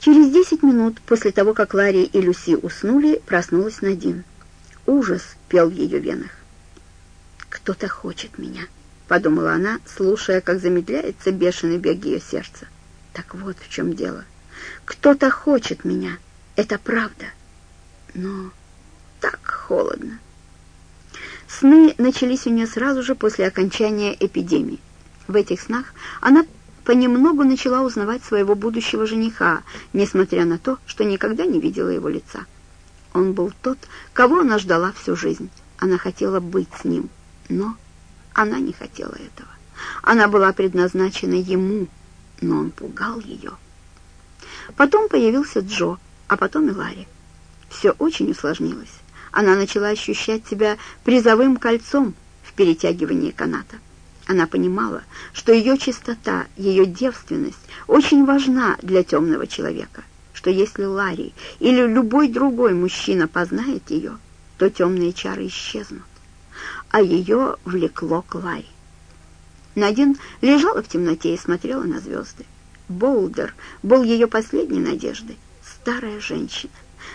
Через десять минут после того, как Ларри и Люси уснули, проснулась Надин. Ужас пел в ее венах. «Кто-то хочет меня», — подумала она, слушая, как замедляется бешеный бег ее сердца. «Так вот в чем дело. Кто-то хочет меня. Это правда. Но так холодно». Сны начались у нее сразу же после окончания эпидемии. В этих снах она понемногу начала узнавать своего будущего жениха, несмотря на то, что никогда не видела его лица. Он был тот, кого она ждала всю жизнь. Она хотела быть с ним, но она не хотела этого. Она была предназначена ему, но он пугал ее. Потом появился Джо, а потом и Ларри. Все очень усложнилось она начала ощущать себя призовым кольцом в перетягивании каната. Она понимала, что ее чистота, ее девственность очень важна для темного человека, что если Ларри или любой другой мужчина познает ее, то темные чары исчезнут, а ее влекло к Ларри. Надин лежала в темноте и смотрела на звезды. Болдер был ее последней надеждой, старая женщина.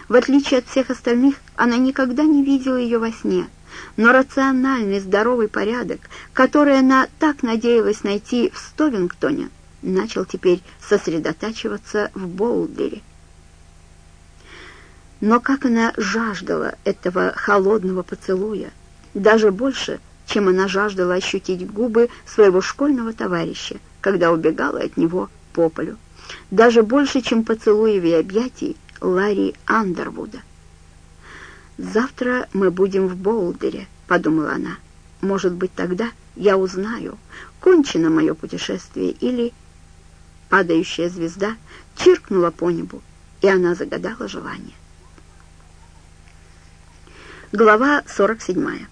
В отличие от всех остальных, она никогда не видела ее во сне, но рациональный здоровый порядок, который она так надеялась найти в Стовингтоне, начал теперь сосредотачиваться в Болдере. Но как она жаждала этого холодного поцелуя, даже больше, чем она жаждала ощутить губы своего школьного товарища, когда убегала от него по полю. Даже больше, чем поцелуев и объятий, Ларри Андервуда. «Завтра мы будем в Болдере», — подумала она. «Может быть, тогда я узнаю, кончено мое путешествие или...» Падающая звезда чиркнула по небу, и она загадала желание. Глава 47.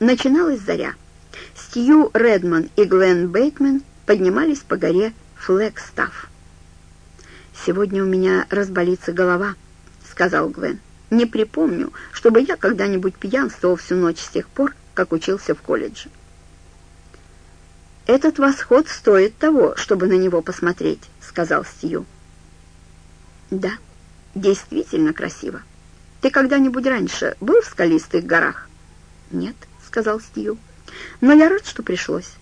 Начиналась заря. Стью Редман и Глен Бейтман поднимались по горе Флэгстафф. «Сегодня у меня разболится голова», — сказал Гвен. «Не припомню, чтобы я когда-нибудь пьянствовал всю ночь с тех пор, как учился в колледже». «Этот восход стоит того, чтобы на него посмотреть», — сказал Стью. «Да, действительно красиво. Ты когда-нибудь раньше был в скалистых горах?» «Нет», — сказал Стью. «Но я рад, что пришлось».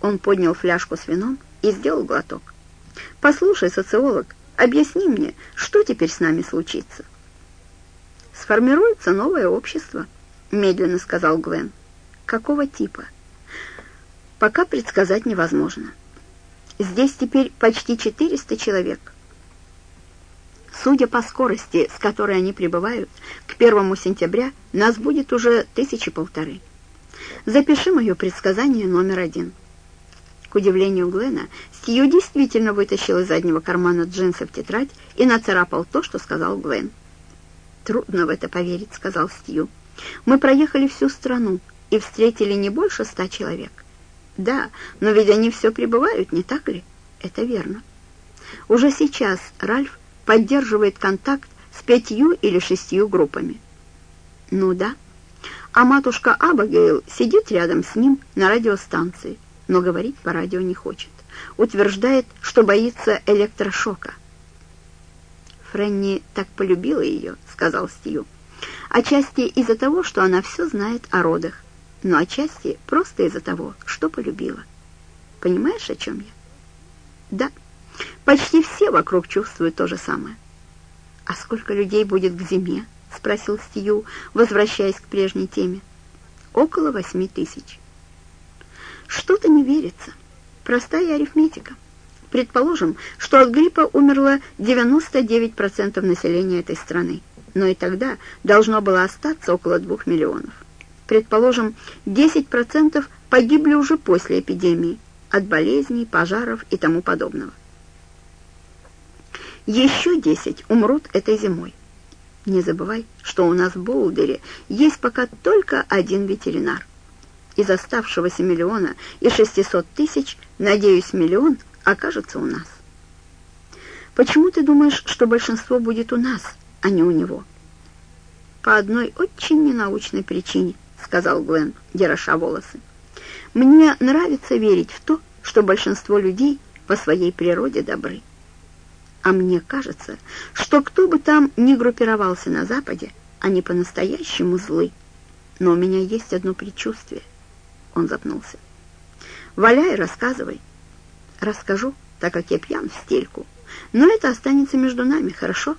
Он поднял фляжку с вином и сделал глоток. «Послушай, социолог, Объясни мне, что теперь с нами случится?» «Сформируется новое общество», — медленно сказал Гвен. «Какого типа?» «Пока предсказать невозможно. Здесь теперь почти 400 человек. Судя по скорости, с которой они прибывают, к первому сентября нас будет уже тысячи полторы. Запиши мое предсказание номер один». К удивлению Глена, Стью действительно вытащил из заднего кармана джинсов тетрадь и нацарапал то, что сказал Глен. «Трудно в это поверить», — сказал Стью. «Мы проехали всю страну и встретили не больше ста человек». «Да, но ведь они все прибывают, не так ли?» «Это верно». Уже сейчас Ральф поддерживает контакт с пятью или шестью группами. «Ну да». А матушка Абагейл сидит рядом с ним на радиостанции но говорить по радио не хочет. Утверждает, что боится электрошока. «Фрэнни так полюбила ее», — сказал Стью. «Отчасти из-за того, что она все знает о родах, но отчасти просто из-за того, что полюбила. Понимаешь, о чем я?» «Да, почти все вокруг чувствуют то же самое». «А сколько людей будет к зиме?» — спросил Стью, возвращаясь к прежней теме. «Около восьми тысяч». Что-то не верится. Простая арифметика. Предположим, что от гриппа умерло 99% населения этой страны, но и тогда должно было остаться около 2 миллионов. Предположим, 10% погибли уже после эпидемии, от болезней, пожаров и тому подобного. Еще 10 умрут этой зимой. Не забывай, что у нас в Боулдере есть пока только один ветеринар. Из оставшегося миллиона и шестисот тысяч, надеюсь, миллион окажется у нас. Почему ты думаешь, что большинство будет у нас, а не у него? По одной очень ненаучной причине, сказал Глен, дероша волосы. Мне нравится верить в то, что большинство людей по своей природе добры. А мне кажется, что кто бы там ни группировался на Западе, они по-настоящему злы. Но у меня есть одно предчувствие. Он запнулся. «Валяй, рассказывай». «Расскажу, так как я пьян в стельку. Но это останется между нами, хорошо?»